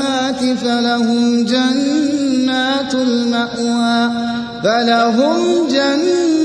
الصالحات فلهم جنات المأوى فلهم جنات